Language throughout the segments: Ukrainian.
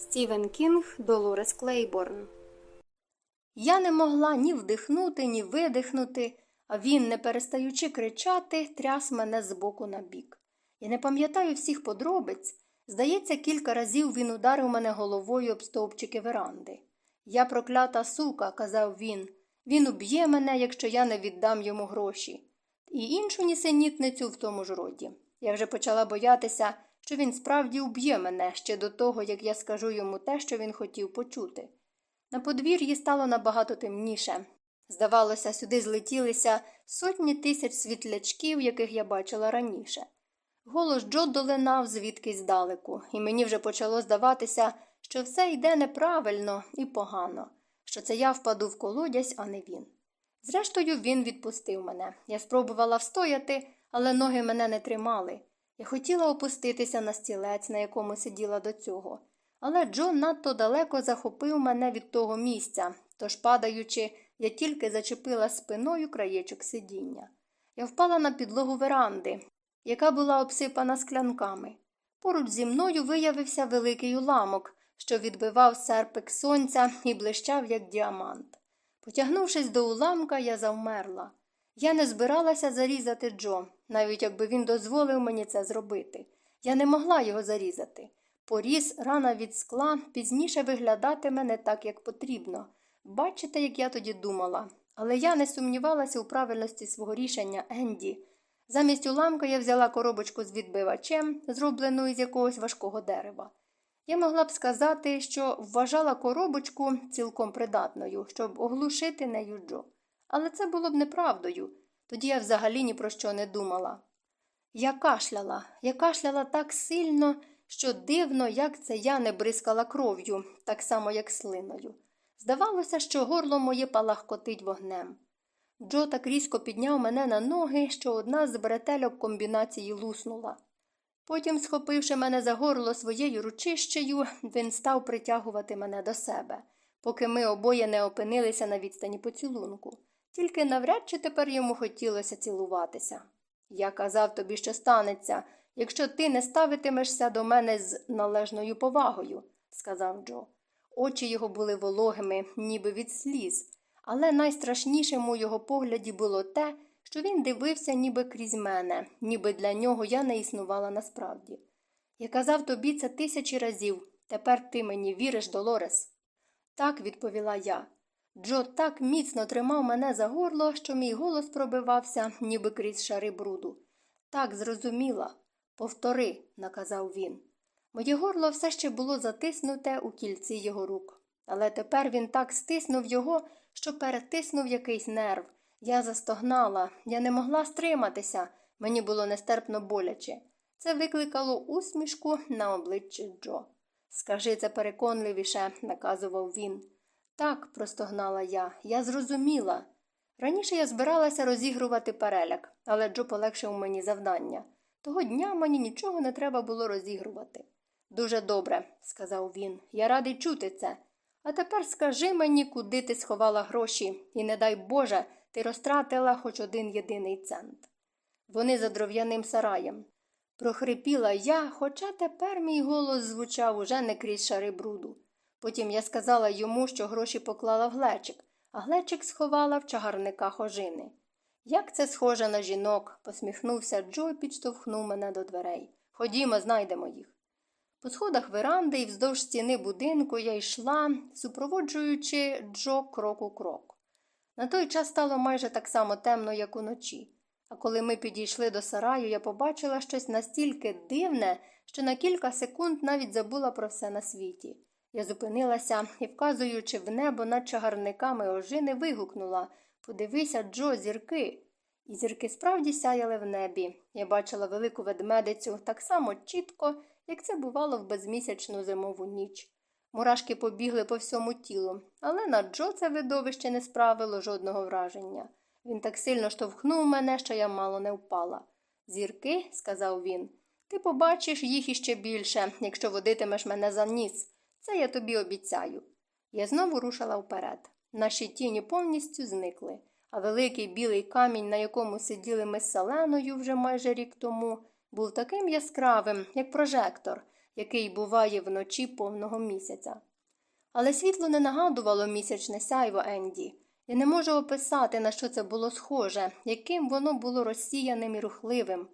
Стівен Кінг Долорес Клейборн. Я не могла ні вдихнути, ні видихнути, а він, не перестаючи кричати, тряс мене з боку на бік. Я не пам'ятаю всіх подробиць. Здається, кілька разів він ударив мене головою об стовпчики веранди. Я проклята сука, казав він. Він уб'є мене, якщо я не віддам йому гроші. І іншу нісенітницю в тому ж роді. Я вже почала боятися, що він справді уб'є мене ще до того, як я скажу йому те, що він хотів почути. На подвір'ї стало набагато темніше. Здавалося, сюди злетілися сотні тисяч світлячків, яких я бачила раніше. Голос Джо долинав звідкись здалеку, і мені вже почало здаватися, що все йде неправильно і погано, що це я впаду в колодязь, а не він. Зрештою, він відпустив мене. Я спробувала встояти, але ноги мене не тримали. Я хотіла опуститися на стілець, на якому сиділа до цього. Але Джо надто далеко захопив мене від того місця, тож, падаючи, я тільки зачепила спиною краєчок сидіння. Я впала на підлогу веранди, яка була обсипана склянками. Поруч зі мною виявився великий уламок, що відбивав серпик сонця і блищав, як діамант. Потягнувшись до уламка, я завмерла. Я не збиралася зарізати Джо, навіть якби він дозволив мені це зробити. Я не могла його зарізати. Поріз, рана від скла, пізніше виглядатиме не так, як потрібно. Бачите, як я тоді думала. Але я не сумнівалася у правильності свого рішення Енді. Замість уламка я взяла коробочку з відбивачем, зроблену із якогось важкого дерева. Я могла б сказати, що вважала коробочку цілком придатною, щоб оглушити нею Джо. Але це було б неправдою. Тоді я взагалі ні про що не думала. Я кашляла, я кашляла так сильно, що дивно, як це я не бризкала кров'ю, так само, як слиною. Здавалося, що горло моє палахкотить вогнем. Джо так різко підняв мене на ноги, що одна з бретельок комбінації луснула. Потім, схопивши мене за горло своєю ручищею, він став притягувати мене до себе, поки ми обоє не опинилися на відстані поцілунку. Тільки навряд чи тепер йому хотілося цілуватися. Я казав тобі, що станеться, якщо ти не ставитимешся до мене з належною повагою, сказав Джо. Очі його були вологими, ніби від сліз, але найстрашнішим у його погляді було те, що він дивився ніби крізь мене, ніби для нього я не існувала насправді. Я казав тобі це тисячі разів. Тепер ти мені віриш, Долорес? Так, відповіла я. Джо так міцно тримав мене за горло, що мій голос пробивався, ніби крізь шари бруду. Так, зрозуміла. Повтори, наказав він. Моє горло все ще було затиснуте у кільці його рук. Але тепер він так стиснув його, що перетиснув якийсь нерв. Я застогнала, я не могла стриматися, мені було нестерпно боляче. Це викликало усмішку на обличчі Джо. Скажи це переконливіше, наказував він. Так, простогнала я, я зрозуміла. Раніше я збиралася розігрувати переляк, але Джо полегшив мені завдання. Того дня мені нічого не треба було розігрувати. Дуже добре, сказав він, я радий чути це. А тепер скажи мені, куди ти сховала гроші, і не дай Боже, ти розтратила хоч один єдиний цент. Вони за дров'яним сараєм. Прохрипіла я, хоча тепер мій голос звучав уже не крізь шари бруду. Потім я сказала йому, що гроші поклала в глечик, а глечик сховала в чагарниках ожини. Як це схоже на жінок, посміхнувся Джо і підштовхнув мене до дверей. Ходімо, знайдемо їх. По сходах веранди і вздовж стіни будинку я йшла, супроводжуючи Джо крок у крок. На той час стало майже так само темно, як уночі. А коли ми підійшли до сараю, я побачила щось настільки дивне, що на кілька секунд навіть забула про все на світі. Я зупинилася і, вказуючи в небо над чагарниками ожини, вигукнула Подивися, Джо, зірки. І зірки справді сяяли в небі. Я бачила велику ведмедицю так само чітко, як це бувало в безмісячну зимову ніч. Мурашки побігли по всьому тілу, але на Джо це видовище не справило жодного враження. Він так сильно штовхнув мене, що я мало не впала. Зірки, сказав він, ти побачиш їх іще більше, якщо водитимеш мене за ніс. Це я тобі обіцяю. Я знову рушила вперед. Наші тіні повністю зникли, а великий білий камінь, на якому сиділи ми з Селеною вже майже рік тому, був таким яскравим, як прожектор, який буває вночі повного місяця. Але світло не нагадувало місячне сяйво Енді. Я не можу описати, на що це було схоже, яким воно було розсіяним і рухливим.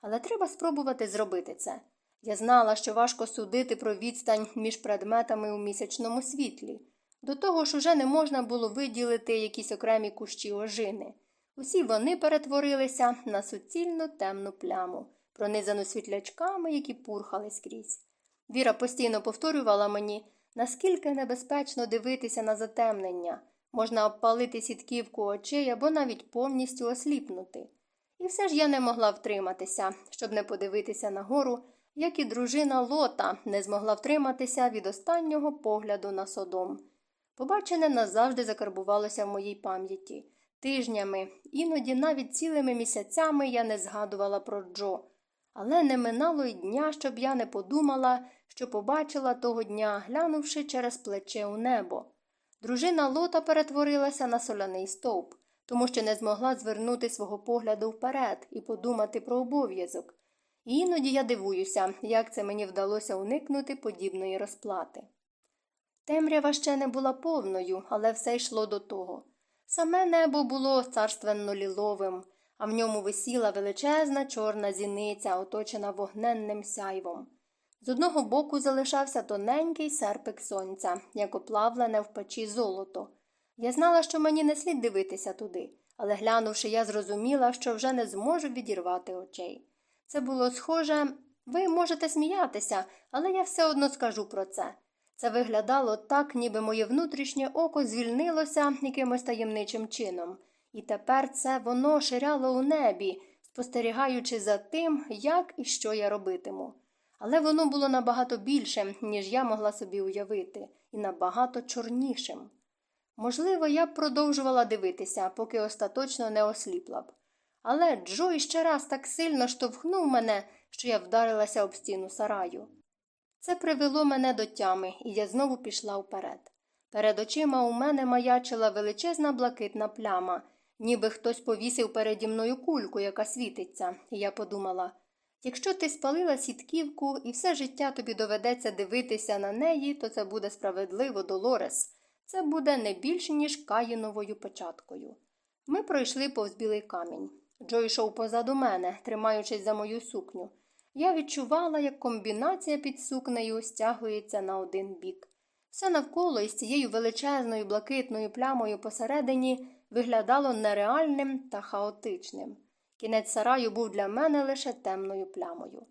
Але треба спробувати зробити це. Я знала, що важко судити про відстань між предметами у місячному світлі. До того ж уже не можна було виділити якісь окремі кущі ожини. Усі вони перетворилися на суцільну темну пляму, пронизану світлячками, які пурхали скрізь. Віра постійно повторювала мені, наскільки небезпечно дивитися на затемнення, можна обпалити сітківку очей або навіть повністю осліпнути. І все ж я не могла втриматися, щоб не подивитися нагору, як і дружина Лота не змогла втриматися від останнього погляду на содом. Побачене назавжди закарбувалося в моїй пам'яті. Тижнями, іноді навіть цілими місяцями я не згадувала про Джо, але не минало й дня, щоб я не подумала, що побачила того дня, глянувши через плече у небо. Дружина Лота перетворилася на соляний стовп, тому що не змогла звернути свого погляду вперед і подумати про обов'язок. Іноді я дивуюся, як це мені вдалося уникнути подібної розплати. Темрява ще не була повною, але все йшло до того. Саме небо було царственно ліловим, а в ньому висіла величезна чорна зіниця, оточена вогненним сяйвом. З одного боку залишався тоненький серпик сонця, як оплавлене в печі золото. Я знала, що мені не слід дивитися туди, але глянувши, я зрозуміла, що вже не зможу відірвати очей. Це було схоже, ви можете сміятися, але я все одно скажу про це. Це виглядало так, ніби моє внутрішнє око звільнилося якимось таємничим чином, і тепер це воно ширяло у небі, спостерігаючи за тим, як і що я робитиму. Але воно було набагато більшим, ніж я могла собі уявити, і набагато чорнішим. Можливо, я б продовжувала дивитися, поки остаточно не осліпла б. Але Джо іще раз так сильно штовхнув мене, що я вдарилася об стіну сараю. Це привело мене до тями, і я знову пішла вперед. Перед очима у мене маячила величезна блакитна пляма, ніби хтось повісив переді мною кульку, яка світиться, і я подумала якщо ти спалила сітківку і все життя тобі доведеться дивитися на неї, то це буде справедливо, Долорес. Це буде не більше, ніж каїновою печаткою. Ми пройшли повз білий камінь. Джо йшов позаду мене, тримаючись за мою сукню. Я відчувала, як комбінація під сукнею стягується на один бік. Все навколо із цією величезною блакитною плямою посередині виглядало нереальним та хаотичним. Кінець сараю був для мене лише темною плямою.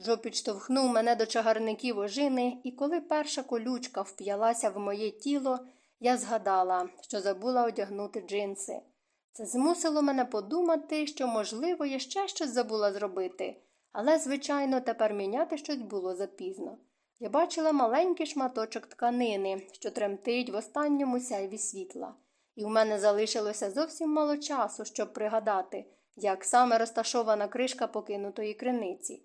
Джо підштовхнув мене до чагарників ожини, і коли перша колючка вп'ялася в моє тіло, я згадала, що забула одягнути джинси. Це змусило мене подумати, що, можливо, я ще щось забула зробити, але, звичайно, тепер міняти щось було запізно. Я бачила маленький шматочок тканини, що тремтить в останньому сяйві світла, і в мене залишилося зовсім мало часу, щоб пригадати, як саме розташована кришка покинутої криниці.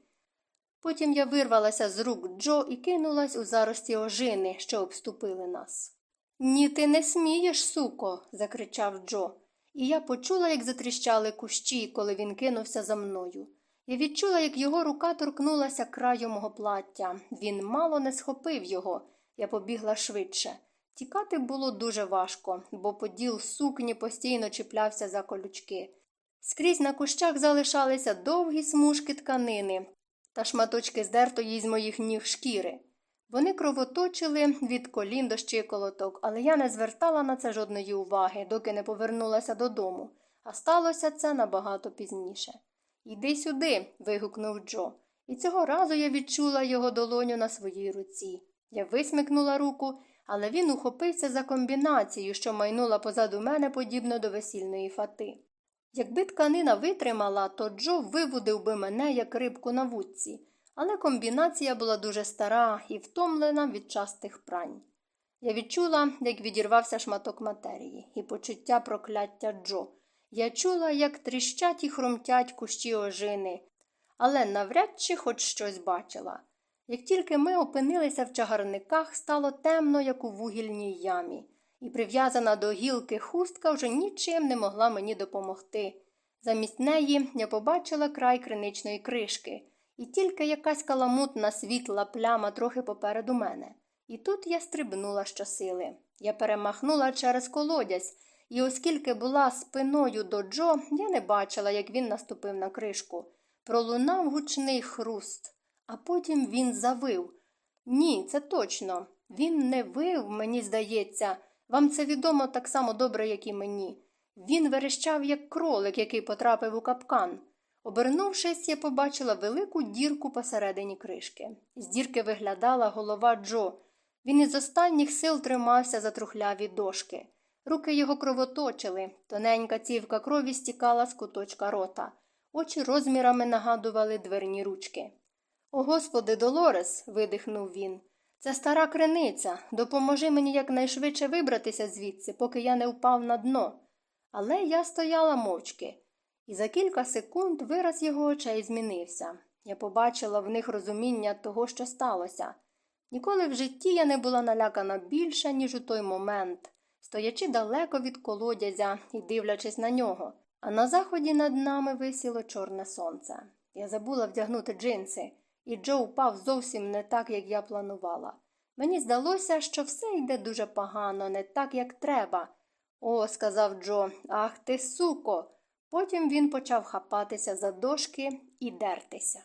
Потім я вирвалася з рук Джо і кинулась у зарості ожини, що обступили нас. Ні, ти не смієш, суко. закричав Джо, і я почула, як затріщали кущі, коли він кинувся за мною. Я відчула, як його рука торкнулася краю мого плаття. Він мало не схопив його. Я побігла швидше. Тікати було дуже важко, бо поділ сукні постійно чіплявся за колючки. Скрізь на кущах залишалися довгі смужки тканини та шматочки здертої з моїх ніг шкіри. Вони кровоточили від колін до щиколоток, але я не звертала на це жодної уваги, доки не повернулася додому, а сталося це набагато пізніше. Іди сюди. вигукнув Джо, і цього разу я відчула його долоню на своїй руці. Я висмикнула руку, але він ухопився за комбінацію, що майнула позаду мене подібно до весільної фати. Якби тканина витримала, то Джо вивудив би мене, як рибку на вудці, але комбінація була дуже стара і втомлена від частих прань. Я відчула, як відірвався шматок матерії, і почуття прокляття Джо. Я чула, як тріщать і хрумтять кущі ожини, але навряд чи хоч щось бачила. Як тільки ми опинилися в чагарниках, стало темно, як у вугільній ямі, і прив'язана до гілки хустка вже нічим не могла мені допомогти. Замість неї я побачила край криничної кришки, і тільки якась каламутна світла пляма трохи попереду мене. І тут я стрибнула щосили. Я перемахнула через колодязь, і оскільки була спиною до Джо, я не бачила, як він наступив на кришку. Пролунав гучний хруст, а потім він завив. Ні, це точно. Він не вив, мені здається. Вам це відомо так само добре, як і мені. Він верещав, як кролик, який потрапив у капкан. Обернувшись, я побачила велику дірку посередині кришки. З дірки виглядала голова Джо. Він із останніх сил тримався за трухляві дошки. Руки його кровоточили, тоненька цівка крові стікала з куточка рота. Очі розмірами нагадували дверні ручки. О, господи, Долорес, видихнув він. Це стара криниця. Допоможи мені якнайшвидше вибратися звідси, поки я не впав на дно. Але я стояла мовчки, і за кілька секунд вираз його очей змінився. Я побачила в них розуміння того, що сталося. Ніколи в житті я не була налякана більше, ніж у той момент, стоячи далеко від колодязя і дивлячись на нього, а на заході над нами висіло чорне сонце. Я забула вдягнути джинси, і Джо упав зовсім не так, як я планувала. Мені здалося, що все йде дуже погано, не так, як треба. О, сказав Джо, ах ти, суко. Потім він почав хапатися за дошки і дертися.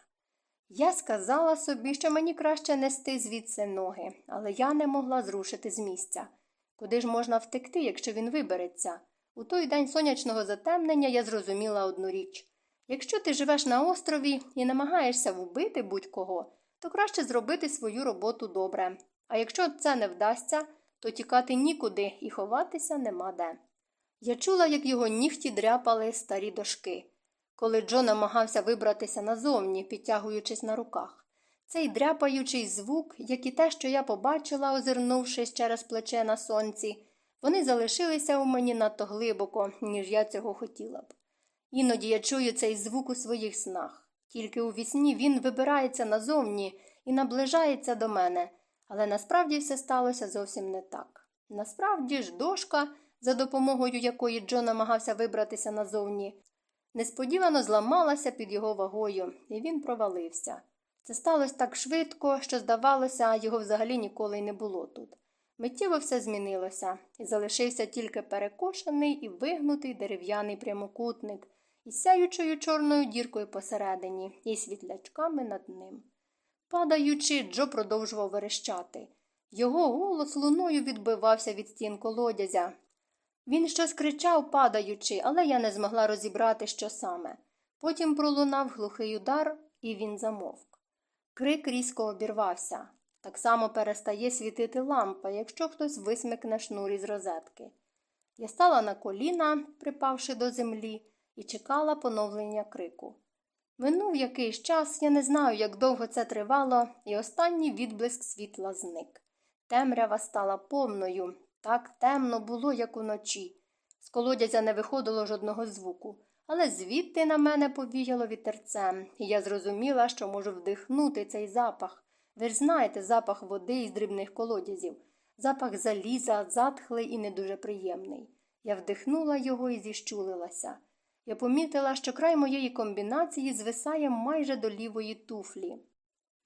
Я сказала собі, що мені краще нести звідси ноги, але я не могла зрушити з місця. Куди ж можна втекти, якщо він вибереться? У той день сонячного затемнення я зрозуміла одну річ якщо ти живеш на острові і намагаєшся вбити будь-кого, то краще зробити свою роботу добре. А якщо це не вдасться, то тікати нікуди і ховатися нема де. Я чула, як його нігті дряпали старі дошки коли Джо намагався вибратися назовні, підтягуючись на руках. Цей дряпаючий звук, як і те, що я побачила, озирнувшись через плече на сонці, вони залишилися у мені надто глибоко, ніж я цього хотіла б. Іноді я чую цей звук у своїх снах. Тільки у вісні він вибирається назовні і наближається до мене, але насправді все сталося зовсім не так. Насправді ж дошка, за допомогою якої Джо намагався вибратися назовні, несподівано зламалася під його вагою, і він провалився. Це сталося так швидко, що, здавалося, його взагалі ніколи й не було тут. Миттєво все змінилося, і залишився тільки перекошений і вигнутий дерев'яний прямокутник із сяючою чорною діркою посередині і світлячками над ним. Падаючи, Джо продовжував верещати. Його голос луною відбивався від стін колодязя, він щось кричав, падаючи, але я не змогла розібрати, що саме. Потім пролунав глухий удар, і він замовк. Крик різко обірвався. Так само перестає світити лампа, якщо хтось висмикне шнур із розетки. Я стала на коліна, припавши до землі, і чекала поновлення крику. Минув якийсь час, я не знаю, як довго це тривало, і останній відблиск світла зник. Темрява стала повною, так темно було, як уночі. З колодязя не виходило жодного звуку, але звідти на мене повіяло вітерцем, і я зрозуміла, що можу вдихнути цей запах. Ви ж знаєте запах води із дрібних колодязів, запах заліза, затхлий і не дуже приємний. Я вдихнула його і зіщулилася. Я помітила, що край моєї комбінації звисає майже до лівої туфлі.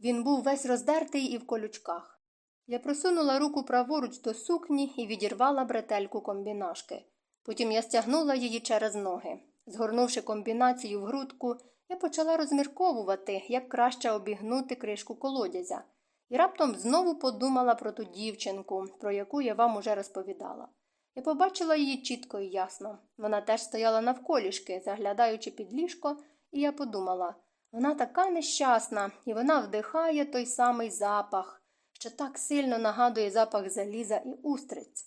Він був весь роздертий і в колючках. Я просунула руку праворуч до сукні і відірвала бретельку комбінашки. Потім я стягнула її через ноги. Згорнувши комбінацію в грудку, я почала розмірковувати, як краще обігнути кришку колодязя, і раптом знову подумала про ту дівчинку, про яку я вам уже розповідала. Я побачила її чітко і ясно. Вона теж стояла навколішки, заглядаючи під ліжко, і я подумала вона така нещасна, і вона вдихає той самий запах що так сильно нагадує запах заліза і устриць.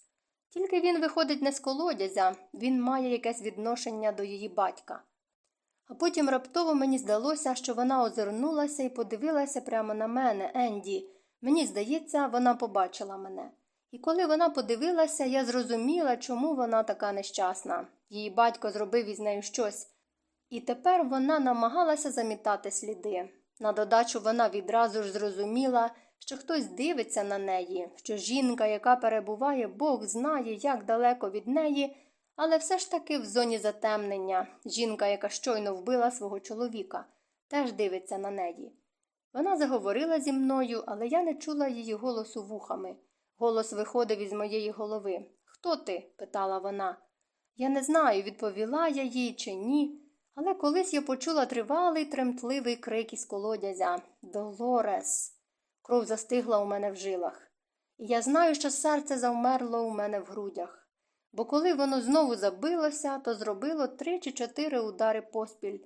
Тільки він виходить не з колодязя, він має якесь відношення до її батька. А потім раптово мені здалося, що вона озирнулася і подивилася прямо на мене, Енді. Мені здається, вона побачила мене. І коли вона подивилася, я зрозуміла, чому вона така нещасна. Її батько зробив із нею щось. І тепер вона намагалася замітати сліди. На додачу вона відразу ж зрозуміла, що хтось дивиться на неї, що жінка, яка перебуває, Бог знає, як далеко від неї, але все ж таки в зоні затемнення жінка, яка щойно вбила свого чоловіка, теж дивиться на неї. Вона заговорила зі мною, але я не чула її голосу вухами. Голос виходив із моєї голови. Хто ти? питала вона. Я не знаю, відповіла я їй чи ні, але колись я почула тривалий, тремтливий крик із колодязя Долорес. Кров застигла у мене в жилах. І я знаю, що серце завмерло у мене в грудях. Бо коли воно знову забилося, то зробило три чи чотири удари поспіль.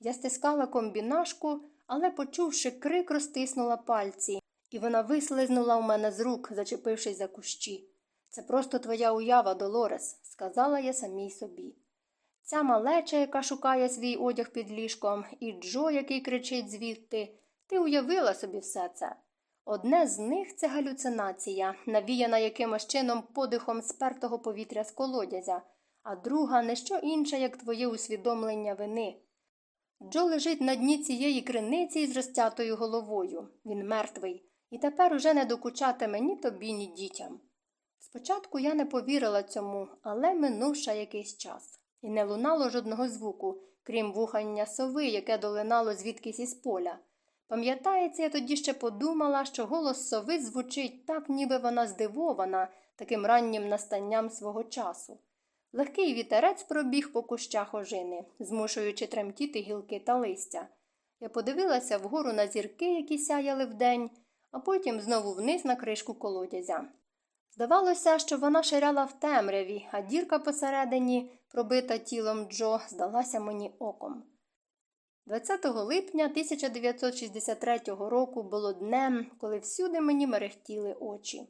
Я стискала комбінашку, але, почувши крик, розтиснула пальці, і вона вислизнула у мене з рук, зачепившись за кущі. Це просто твоя уява, Долорес, сказала я самій собі. Ця малеча, яка шукає свій одяг під ліжком, і Джо, який кричить звідти, ти уявила собі все це. Одне з них це галюцинація, навіяна якимось чином подихом спертого повітря з колодязя, а друга не що інше, як твоє усвідомлення вини. Джо лежить на дні цієї криниці із розтятою головою. Він мертвий, і тепер уже не докучатиме ні тобі, ні дітям. Спочатку я не повірила цьому, але минув ще якийсь час, і не лунало жодного звуку, крім вухання сови, яке долинало звідкись із поля. Пам'ятається, я тоді ще подумала, що голос сови звучить так, ніби вона здивована таким раннім настанням свого часу. Легкий вітерець пробіг по кущах ожини, змушуючи тремтіти гілки та листя. Я подивилася вгору на зірки, які сяяли вдень, а потім знову вниз на кришку колодязя. Здавалося, що вона ширяла в темряві, а дірка посередині, пробита тілом Джо, здалася мені оком. 20 липня 1963 року було днем, коли всюди мені мерехтіли очі.